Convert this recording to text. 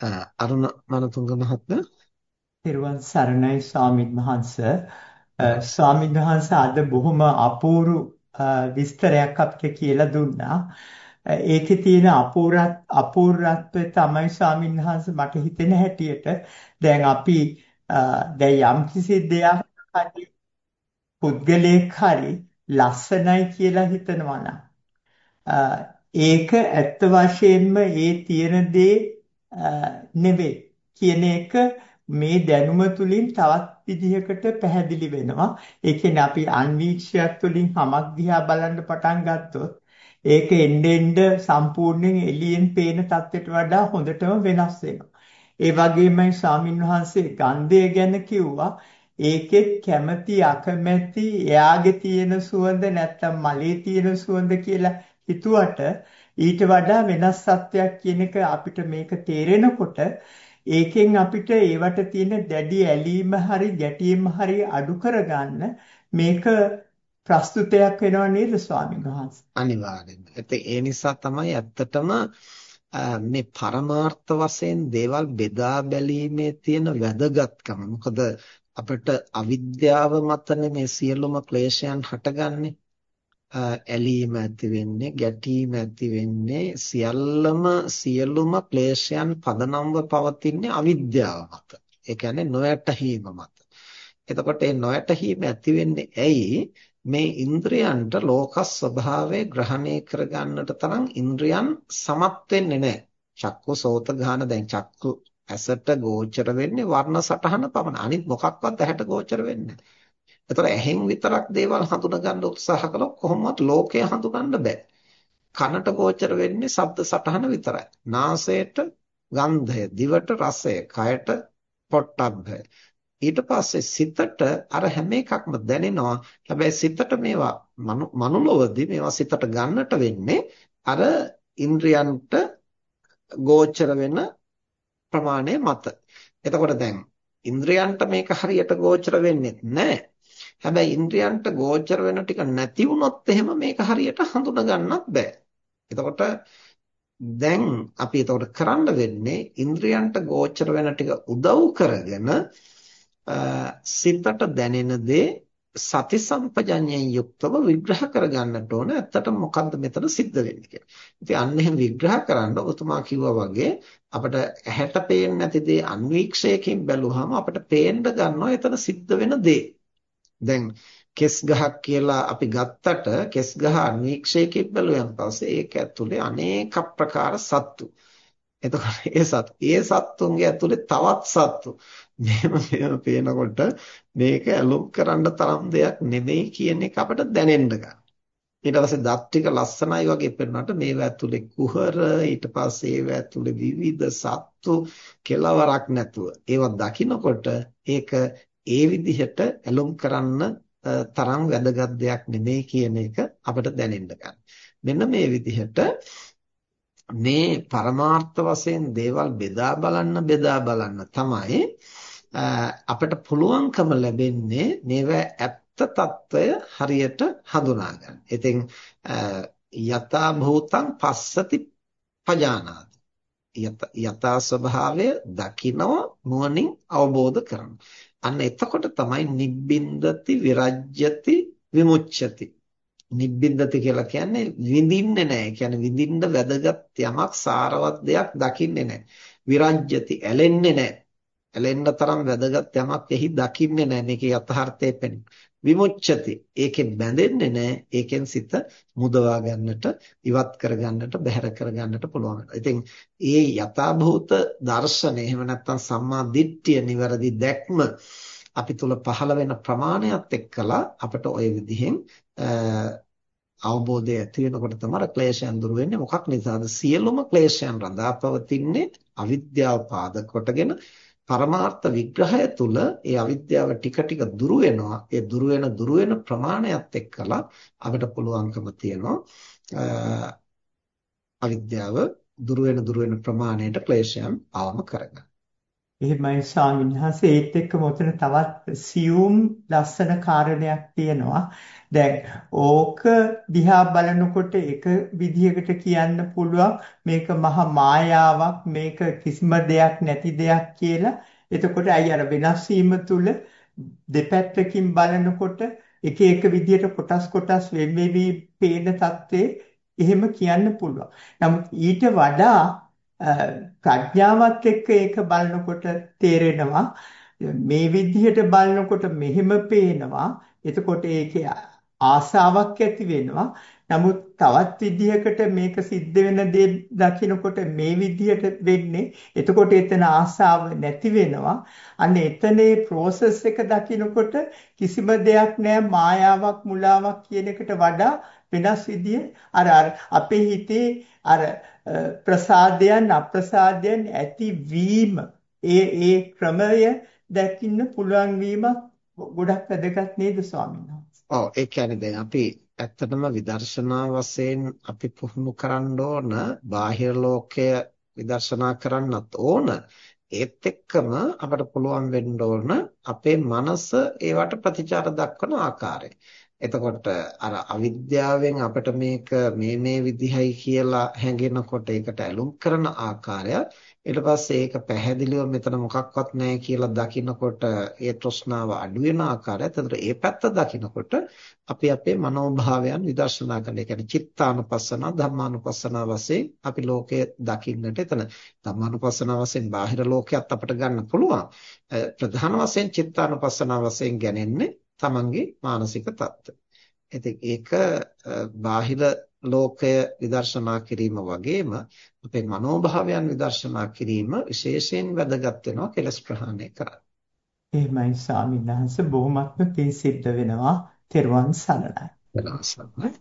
අරුණ මනතුංග මහත්මයා පෙරවන් සරණයි ස්වාමීන් වහන්ස ස්වාමීන් වහන්ස අද බොහොම අපූරු විස්තරයක් අපිට කියලා දුන්නා ඒකේ තියෙන අපූර්වත් අපූර්වත්වය තමයි ස්වාමීන් වහන්ස මට හිතෙන හැටියට දැන් අපි දැන් යම් කිසි දෙයක් හරි පුද්ගලයෙක් හරි ලස්සනයි කියලා හිතනවා නම් ඒක ඇත්ත වශයෙන්ම ඒ තියෙන දේ නෙවෙයි කියන එක මේ දැනුම තුලින් තවත් විදිහකට පැහැදිලි වෙනවා. ඒ කියන්නේ අපි අන්වීක්ෂයක් තුලින් හැමක් දිහා බලන්න පටන් ගත්තොත් ඒක එන්නේ එන්නේ සම්පූර්ණයෙන් එළියෙන් පේන தත්ත්වයට වඩා හොඳටම වෙනස් වෙනවා. ඒ වගේමයි ස්වාමින්වහන්සේ ගන්ධය ගැන කිව්වා. ඒකෙත් කැමැති අකමැති එයාගේ තියෙන සුවඳ නැත්තම් මලේ තියෙන සුවඳ කියලා හිතුවට ඊට වඩා වෙනස් සත්‍යයක් කියන එක අපිට මේක තේරෙනකොට ඒකෙන් අපිට ඒවට තියෙන දැඩි ඇලීම හරි ගැටීම හරි අඩු කරගන්න මේක ප්‍රස්තුතයක් වෙනව නේද ස්වාමීන් වහන්සේ අනිවාර්යෙන්ම. ඒ නිසා තමයි ඇත්තටම මේ පරමාර්ථ වශයෙන් දේවල් බෙදා බැලීමේ තියෙන වැදගත්කම. මොකද අපිට අවිද්‍යාව මතනේ මේ සියලුම ක්ලේශයන් හටගන්නේ. ඇලීම ඇති වෙන්නේ ගැටීම ඇති වෙන්නේ සියල්ලම සියලුම ක්ලේශයන් පදනම්ව පවතින්නේ අවිද්‍යාව මත. ඒ කියන්නේ නොයැටීම මත. එතකොට මේ නොයැටීම ඇති වෙන්නේ ඇයි? මේ ඉන්ද්‍රයන්ට ලෝක ස්වභාවය ග්‍රහණය කරගන්නට තරම් ඉන්ද්‍රයන් සමත් වෙන්නේ නැහැ. චක්කු සෝත ගාන දැන් චක්කු ඇසට ගෝචර වෙන්නේ වර්ණ සටහන පමණ. අනිත් මොකක්වත් ඇහැට ගෝචර වෙන්නේ නැහැ. එතකොට ඇහෙන් විතරක් දේවල් හඳුනා ගන්න උත්සාහ කළොත් කොහොමවත් ලෝකය හඳුනන්න බෑ. කනට ගෝචර වෙන්නේ ශබ්ද සටහන විතරයි. නාසයට ගන්ධය, දිවට රසය, කයට පොට්ටබ්බය. ඊට පස්සේ සිතට අර හැම එකක්ම දැනෙනවා. හැබැයි සිතට මේවා මනුලොවදී මේවා සිතට ගන්නට වෙන්නේ අර ඉන්ද්‍රයන්ට ගෝචර වෙන ප්‍රමාණය මත. එතකොට දැන් ඉන්ද්‍රයන්ට මේක හරියට ගෝචර වෙන්නේ නැහැ. හැබැයි ඉන්ද්‍රයන්ට ගෝචර වෙන ටික නැති වුණොත් එහෙම මේක හරියට හඳුනා ගන්නත් බෑ. එතකොට දැන් අපි එතකොට කරන්න වෙන්නේ ඉන්ද්‍රයන්ට ගෝචර වෙන ටික උදව් කරගෙන සිතට දැනෙන දේ සති සම්පජඤ්ඤයෙන් යුක්තව විග්‍රහ කරගන්නට ඕන. ඇත්තට මොකද්ද මෙතන සිද්ධ වෙන්නේ කියලා. ඉතින් අන්න එහෙම විග්‍රහ කරන්න ඔතුමා කිව්වා වගේ අපිට ඇහැට පේන්නේ නැති දේ අන්වීක්ෂයකින් බැලුවාම අපිට පේන්න ගන්නවා එතන සිද්ධ වෙන දේ. දැන් කෙස් ගහක් කියලා අපි ගත්තට කෙස් ගහ අන්වීක්ෂයකින් බැලුවන් පස්සේ ඒක ඇතුලේ අනේක ප්‍රකාර සත්තු. එතකොට ඒ සත් ඒ සත්තුන්ගේ ඇතුලේ තවත් සත්තු. මෙහෙම මෙහෙම පේනකොට මේක ඇලුම් කරන්න තරම් දෙයක් නෙමෙයි කියන එක අපිට දැනෙන්න ගන්න. ඊට පස්සේ දත් ටික ලස්සනයි වගේ පේනකොට මේවා ඇතුලේ කුහර ඊට පස්සේ ඒවා ඇතුලේ විවිධ සත්තු කෙලවරක් නැතුව ඒවා දකිනකොට ඒක ඒ විදිහට ඇලොම් කරන්න තරම් වැදගත් දෙයක් නෙමෙයි කියන එක අපට දැනෙන්න ගන්න. මෙන්න මේ විදිහට මේ පරමාර්ථ වශයෙන් දේවල් බෙදා බලන්න බෙදා බලන්න තමයි අපිට පුළුවන්කම ලැබෙන්නේ මේවා ඇත්ත తত্ত্বය හරියට හඳුනා ගන්න. ඉතින් යථා භූතං පස්සති පජානාති. යථා ස්වභාවය දකිනව නුවණින් අවබෝධ කරනවා. අන්න එතකොට තමයි නිබ්බින්දති විරජ්‍යති විමුච්ඡති. නිබ්බින්දති කියලා කියන්නේ විඳින්නේ නැහැ. කියන්නේ විඳින්න වැදගත් යමක් සාරවත් දෙයක් දකින්නේ නැහැ. විරජ්‍යති ඇලෙන්නේ නැහැ. ඇලෙන්න තරම් වැදගත් යමක් එහි දකින්නේ නැහැ. මේකේ යථාර්ථය පෙනෙන. විමුච්ඡති. ඒකෙන් බැඳෙන්නේ නැහැ. ඒකෙන් සිත මුදවා ගන්නට, ඉවත් කර ගන්නට, බැහැර කර ගන්නට පුළුවන්. ඉතින් ඒ යථාභූත දර්ශනය එහෙම නැත්නම් සම්මා දිට්ඨිය නිවැරදි දැක්ම අපි තුල පහළ වෙන ප්‍රමාණයත් එක්කලා අපිට ওই විදිහෙන් අවබෝධය ඇති වෙනකොට තමයි ක්ලේශයන් දුරු වෙන්නේ මොකක් නිසාද සියලුම ක්ලේශයන් රඳා පවතින්නේ අවිද්‍යාව පාදක කොටගෙන පරමාර්ථ විග්‍රහය තුල ඒ අවිද්‍යාව ටික ටික දුරු වෙනවා. ඒ දුරු වෙන දුරු වෙන ප්‍රමාණයත් එක්කලා අපිට පුළුවන්කම තියෙනවා අවිද්‍යාව දුරු වෙන දුරු වෙන ප්‍රමාණයට ක්ලේශයන් අවම කරගන්න. එහෙමයි ස්වාමීන් වහන්සේ ඒත් එක්ක මොතන තවත් සියුම් ලස්සන කාරණයක් තියෙනවා. දැන් ඕක දිහා බලනකොට එක විදිහකට කියන්න පුළුවන් මේක මහා මායාවක් මේක කිසිම දෙයක් නැති දෙයක් කියලා. එතකොට අය අර වෙනස් වීම තුල දෙපැත්තකින් බලනකොට එක එක විදිහට කොටස් කොටස් වෙන් වෙවි පේන தත්ත්වේ එහෙම කියන්න පුළුවන්. නමුත් ඊට වඩා ප්‍රඥාවත් එක්ක ඒක බලනකොට තේරෙනවා. මේ විදිහට බලනකොට මෙහෙම පේනවා. එතකොට ඒකේ ආසාවක් ඇති වෙනවා. නමුත් තවත් විදිහකට මේක සිද්ධ වෙන දේ දකිනකොට මේ විදිහට වෙන්නේ. එතකොට එතන ආසාව නැති වෙනවා. අන්න එතනේ process එක දකිනකොට කිසිම දෙයක් නෑ මායාවක් මුලාවක් කියන එකට වඩා වෙනස් විදිය අර අර අපේ හිතේ අර ප්‍රසාදයන් අප්‍රසාදයන් ඇතිවීම ඒ ඒ ක්‍රමය දැකින්න පුළුවන් වීමක් ගොඩක් වැදගත් නේද ස්වාමීන් වහන්සේ. ඔව් ඒ කියන්නේ දැන් අපි ඇත්තටම විදර්ශනා වශයෙන් අපි පුහුණු කරන්න ඕන බාහිර ලෝකය විදර්ශනා කරන්නත් ඕන ඒත් එක්කම අපට පුළුවන් වෙන්න ඕන අපේ මනස ඒවට ප්‍රතිචාර දක්වන ආකාරය. එතකොට අර අවිද්‍යාවෙන් අපිට මේක මේ මේ විදිහයි කියලා හැඟෙනකොට ඒකට ඇලුම් කරන ආකාරය ඊට පස්සේ ඒක පැහැදිලිව මෙතන මොකක්වත් නැහැ කියලා දකිනකොට ඒ තෘෂ්ණාව අඩු වෙන ආකාරය. එතකොට ඒ පැත්ත දකිනකොට අපි අපේ මනෝභාවයන් විදර්ශනා කරන. ඒ කියන්නේ චිත්තානුපස්සන, ධම්මානුපස්සන වශයෙන් අපි ලෝකය දකින්නට එතන ධම්මානුපස්සන වශයෙන් බාහිර ලෝකයක් අපට ගන්න පුළුවන්. ප්‍රධාන වශයෙන් චිත්තානුපස්සන වශයෙන් ගැනෙන්නේ තමන්ගේ මානසික தত্ত্ব. ඉතින් ඒක බාහිර ලෝකය විදර්ශනා කිරීම වගේම අපේ මනෝභාවයන් විදර්ශනා කිරීම විශේෂයෙන් වැදගත් වෙනවා කෙලස් ප්‍රහාණය කරන්න. එහෙමයි ස්වාමීන් වහන්සේ බොහොමත්ම පිං සිද්ධ වෙනවා. තෙරුවන් සරණයි.